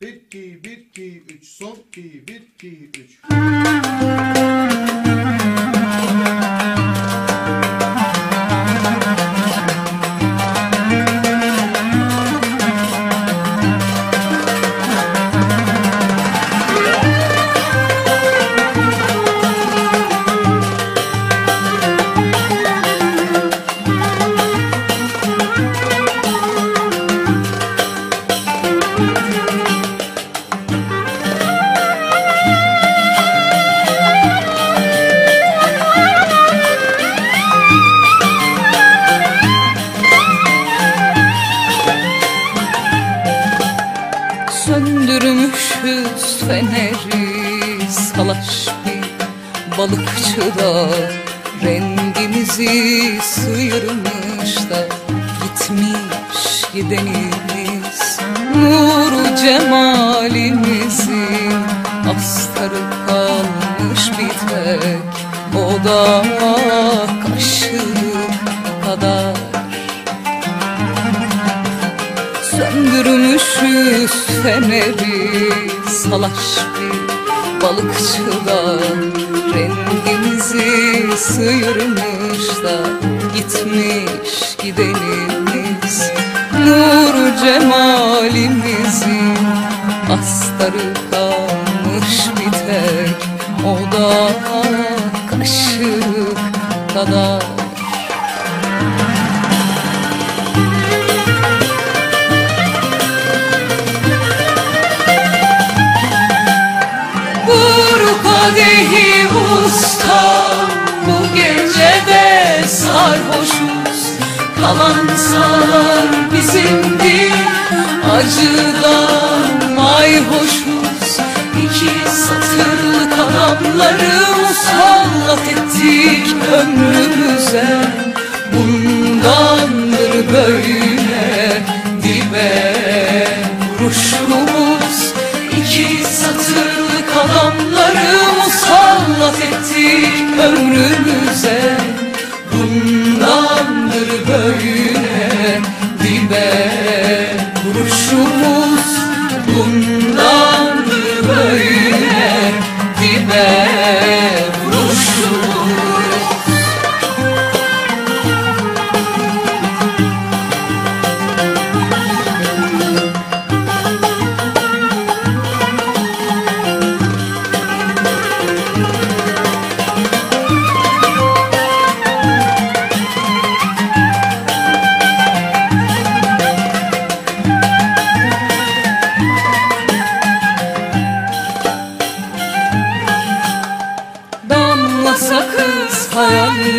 1 2 1 2 3 son 2 1 2 3 feneri salaş bir balıkçı da Rengimizi sıyırmış da gitmiş gidenimiz. Nuru cemalimizin astarı kalmış bir tek. O da kaşık kadar. Söndürmüşüz feneri salaş bir balıkçıda Rengimizi sıyırmış da gitmiş gidenimiz. Nur cemalimizin astarı kalmış bir tek. O da kaşık kadar kadehi usta Bu gecede sarhoşuz. Kalan sağlar bizimdir Acıdan mayhoşuz. İki satırlık adamları musallat ettik ömrümüze. Bundandır böyle ömrümüze. Bundandır böyle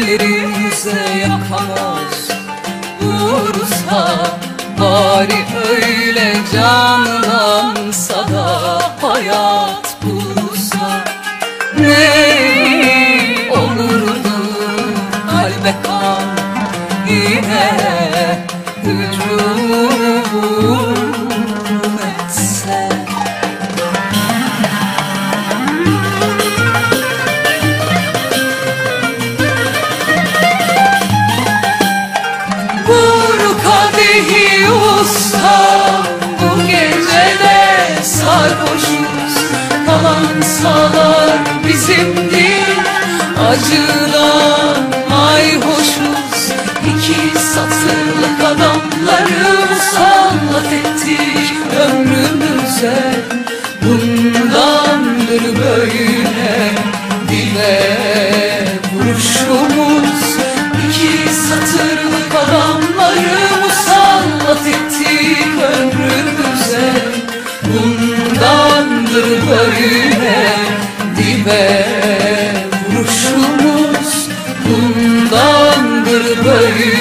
hayallerimize yakamoz Vursa bari öyle canlansa da hayat bulsa Ne Vur kadehi usta Bu gecede sarhoşuz. Kalan sağlar bizimdir Acıdan mayhoşuz. İki satırlık adamları musallat ettik ömrümüze ve vuruşumuz bundandır böyle.